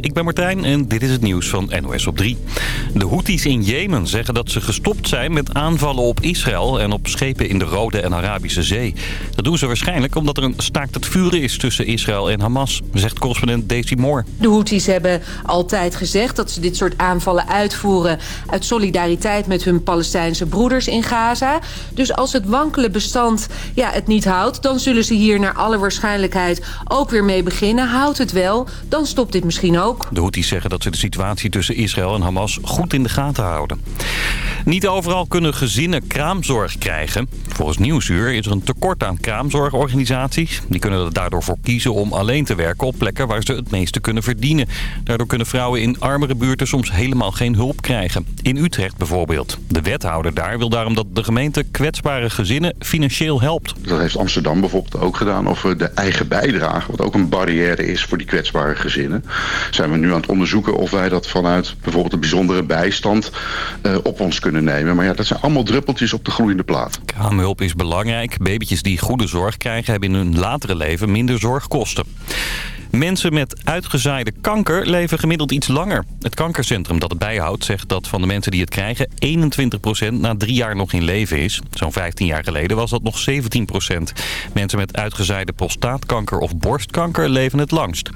ik ben Martijn en dit is het nieuws van NOS op 3. De Houthis in Jemen zeggen dat ze gestopt zijn met aanvallen op Israël... en op schepen in de Rode en Arabische Zee. Dat doen ze waarschijnlijk omdat er een staakt het vuren is tussen Israël en Hamas... zegt correspondent Daisy Moore. De Houthis hebben altijd gezegd dat ze dit soort aanvallen uitvoeren... uit solidariteit met hun Palestijnse broeders in Gaza. Dus als het wankele bestand ja, het niet houdt... dan zullen ze hier naar alle waarschijnlijkheid ook weer mee beginnen. Houdt het wel, dan stopt dit misschien ook. De Houthis zeggen dat ze de situatie tussen Israël en Hamas goed in de gaten houden. Niet overal kunnen gezinnen kraamzorg krijgen. Volgens Nieuwsuur is er een tekort aan kraamzorgorganisaties. Die kunnen er daardoor voor kiezen om alleen te werken op plekken waar ze het meeste kunnen verdienen. Daardoor kunnen vrouwen in armere buurten soms helemaal geen hulp krijgen. In Utrecht bijvoorbeeld. De wethouder daar wil daarom dat de gemeente kwetsbare gezinnen financieel helpt. Dat heeft Amsterdam bijvoorbeeld ook gedaan. Of de eigen bijdrage, wat ook een barrière is voor die kwetsbare gezinnen. Zijn we nu aan het onderzoeken of wij dat vanuit bijvoorbeeld de bijzondere bijstand uh, op ons kunnen nemen. Maar ja, dat zijn allemaal druppeltjes op de gloeiende plaat. Kraamhulp is belangrijk. Babytjes die goede zorg krijgen hebben in hun latere leven minder zorgkosten. Mensen met uitgezaaide kanker leven gemiddeld iets langer. Het kankercentrum dat het bijhoudt zegt dat van de mensen die het krijgen... 21% na drie jaar nog in leven is. Zo'n 15 jaar geleden was dat nog 17%. Mensen met uitgezaaide prostaatkanker of borstkanker leven het langst.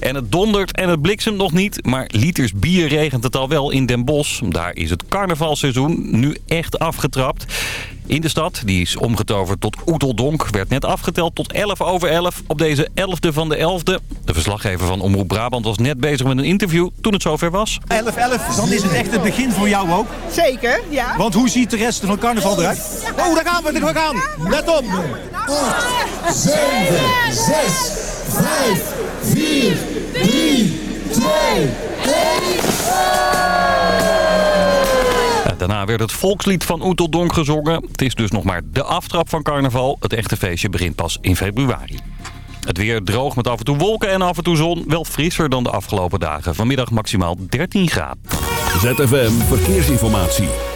En het dondert en het bliksemt nog niet, maar liters bier regent het al wel in Den Bosch. Daar is het carnavalseizoen nu echt afgetrapt. In de stad, die is omgetoverd tot Oeteldonk, werd net afgeteld tot 11 over 11 op deze 11e van de 11e. De verslaggever van Omroep Brabant was net bezig met een interview toen het zover was. 11-11, dan is het echt het begin voor jou ook. Zeker, ja. Want hoe ziet de rest van carnaval eruit? Oh, daar gaan we, daar gaan we. Let op. 8, 7, 6, 5, 4, 3, 2, 1. Daarna werd het volkslied van Oeteldonk gezongen. Het is dus nog maar de aftrap van carnaval. Het echte feestje begint pas in februari. Het weer droog met af en toe wolken en af en toe zon. Wel frisser dan de afgelopen dagen. Vanmiddag maximaal 13 graden. ZFM Verkeersinformatie.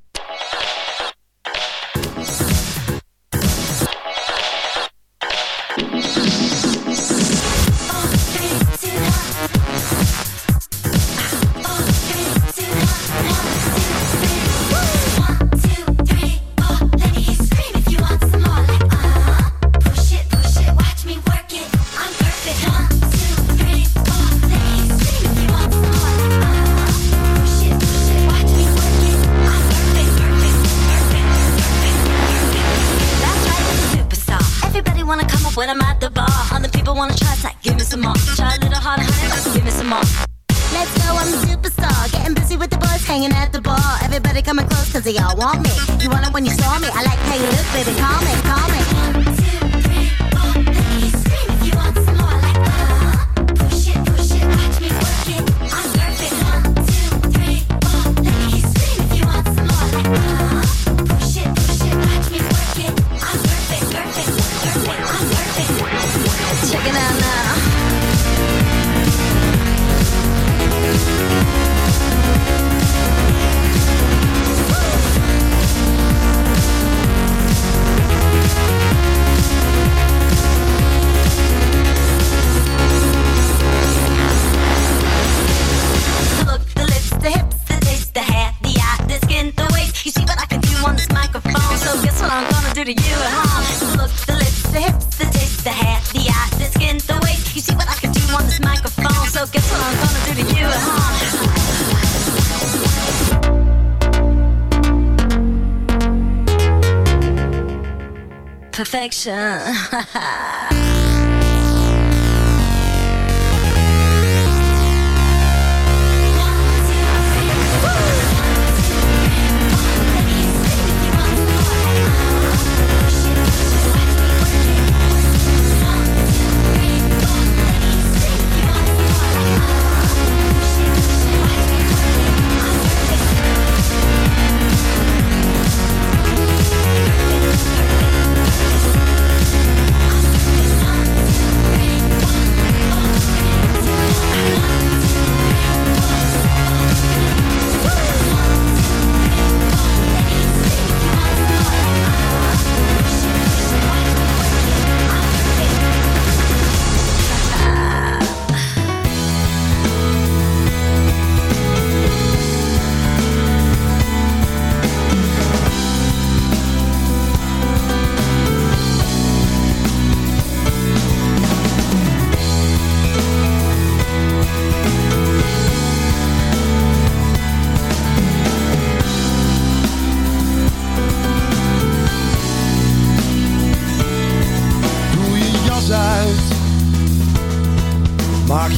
Looking out now. 神哈哈。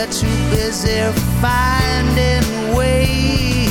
They're too busy finding ways,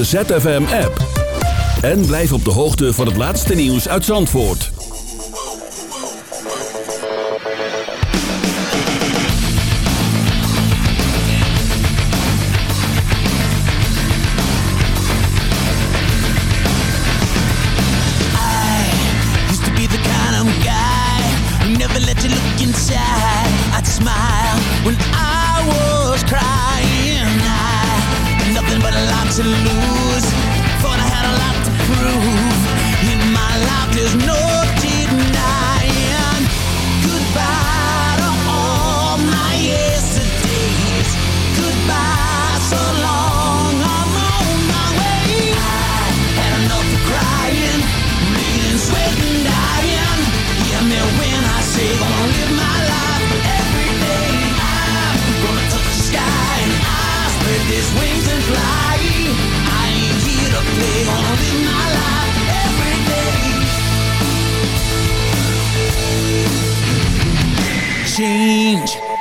de ZFM-app. En blijf op de hoogte van het laatste nieuws uit Zandvoort. I smile when I was crying. to lose.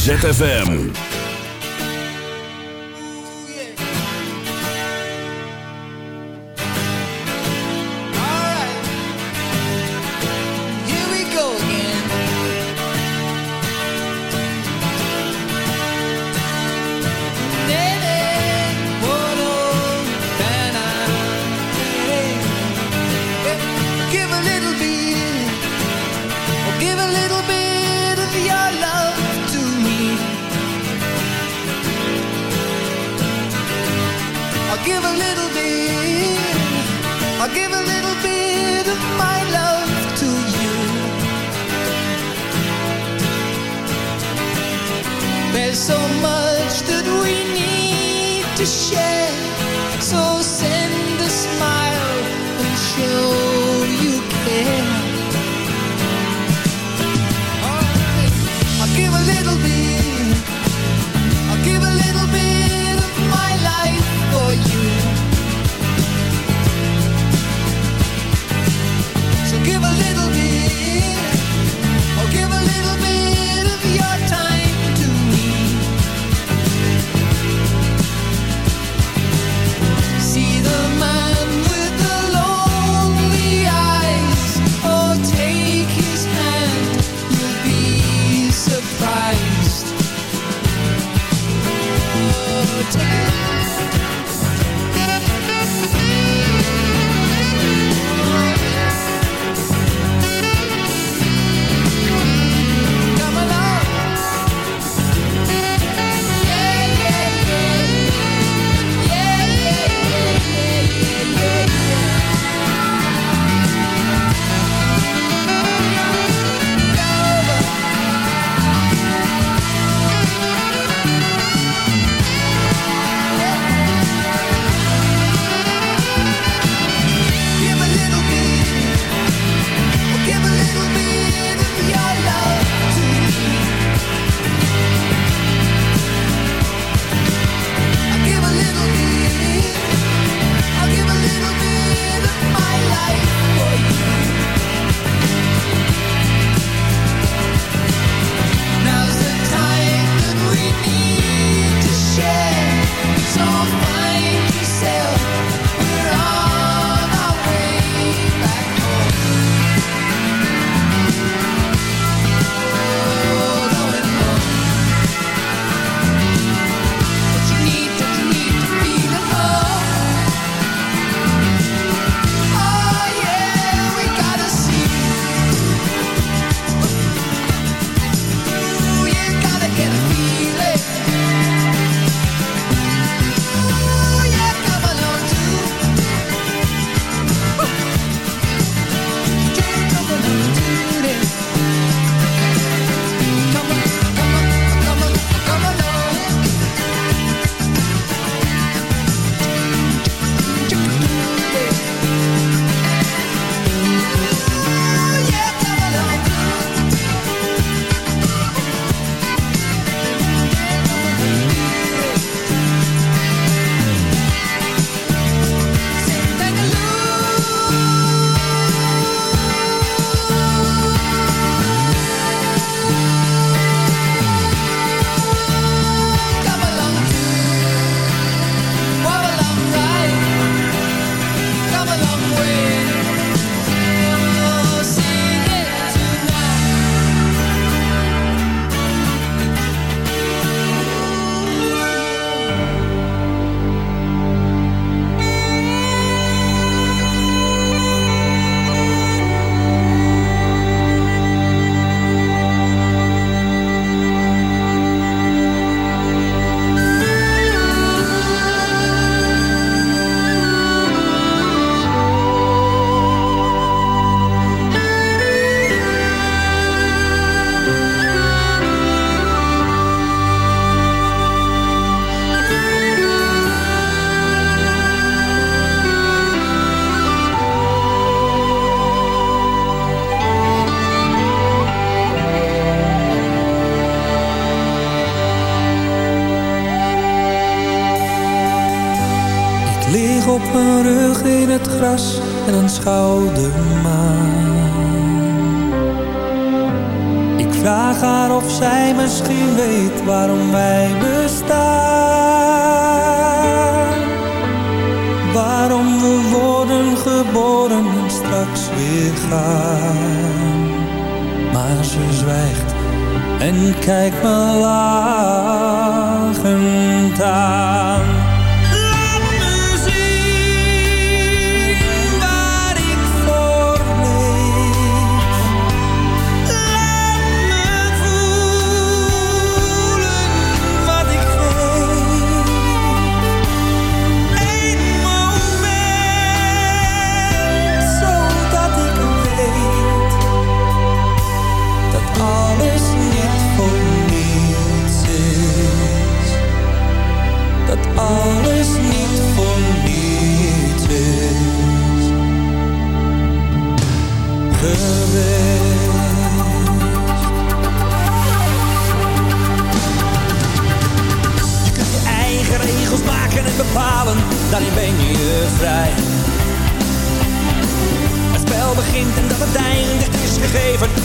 ZFM.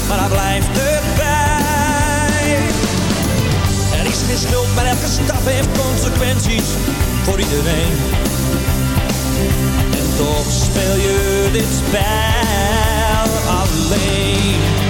Maar hij blijft erbij. Er is geen maar elke stap heeft consequenties voor iedereen. En toch speel je dit spel alleen.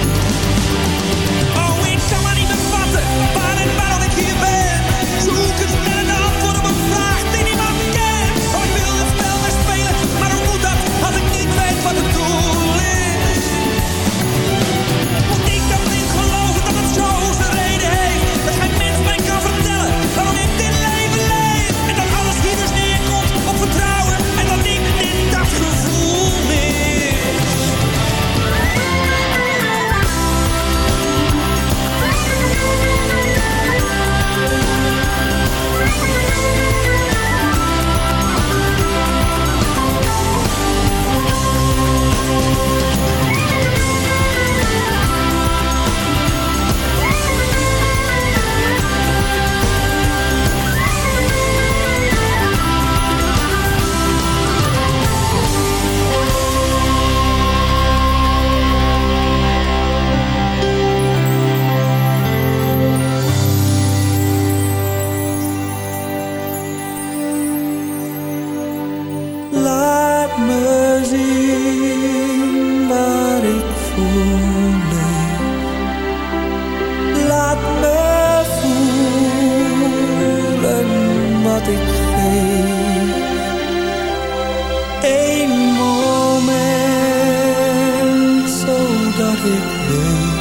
Ik weet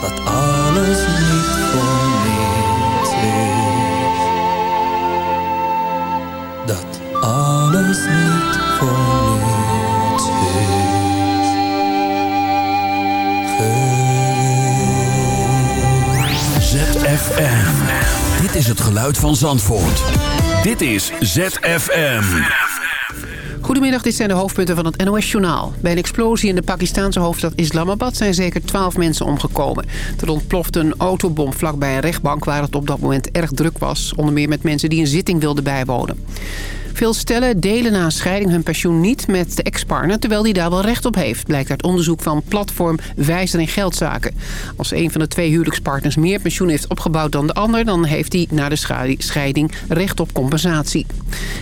dat alles niet voor niets is. Dat alles niet voor niets is ZFM. Dit is het geluid van Zandvoort. Dit is ZFM. Goedemiddag, dit zijn de hoofdpunten van het NOS-journaal. Bij een explosie in de Pakistanse hoofdstad Islamabad zijn zeker 12 mensen omgekomen. Er ontplofte een autobom vlakbij een rechtbank waar het op dat moment erg druk was. Onder meer met mensen die een zitting wilden bijwonen. Veel stellen delen na een scheiding hun pensioen niet met de ex-partner... terwijl die daar wel recht op heeft, blijkt uit onderzoek van platform Wijzer in Geldzaken. Als een van de twee huwelijkspartners meer pensioen heeft opgebouwd dan de ander... dan heeft hij na de scheiding recht op compensatie.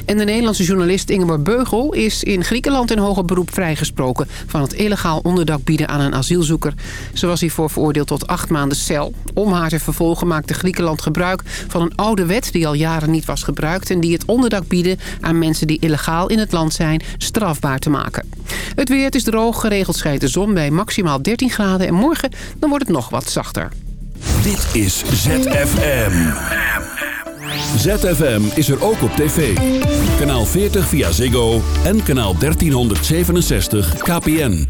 En de Nederlandse journalist Ingeborg Beugel is in Griekenland in hoger beroep vrijgesproken... van het illegaal onderdak bieden aan een asielzoeker. Ze was hiervoor veroordeeld tot acht maanden cel. Om haar te vervolgen maakte Griekenland gebruik van een oude wet... die al jaren niet was gebruikt en die het onderdak bieden aan mensen die illegaal in het land zijn strafbaar te maken. Het weer, is droog, geregeld schijnt de zon bij maximaal 13 graden en morgen dan wordt het nog wat zachter. Dit is ZFM. ZFM is er ook op tv. Kanaal 40 via Ziggo en kanaal 1367 KPN.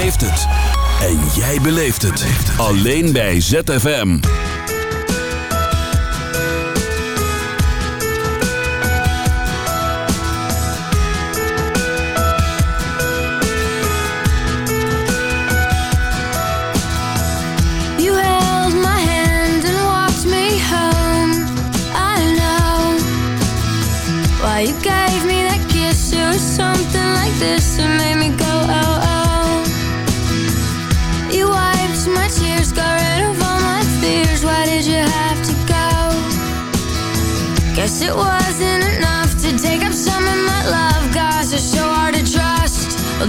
heeft het. En jij beleeft het. Alleen bij ZFM. this and it wasn't enough to take up some of my love. Guys it's so hard to trust. Well,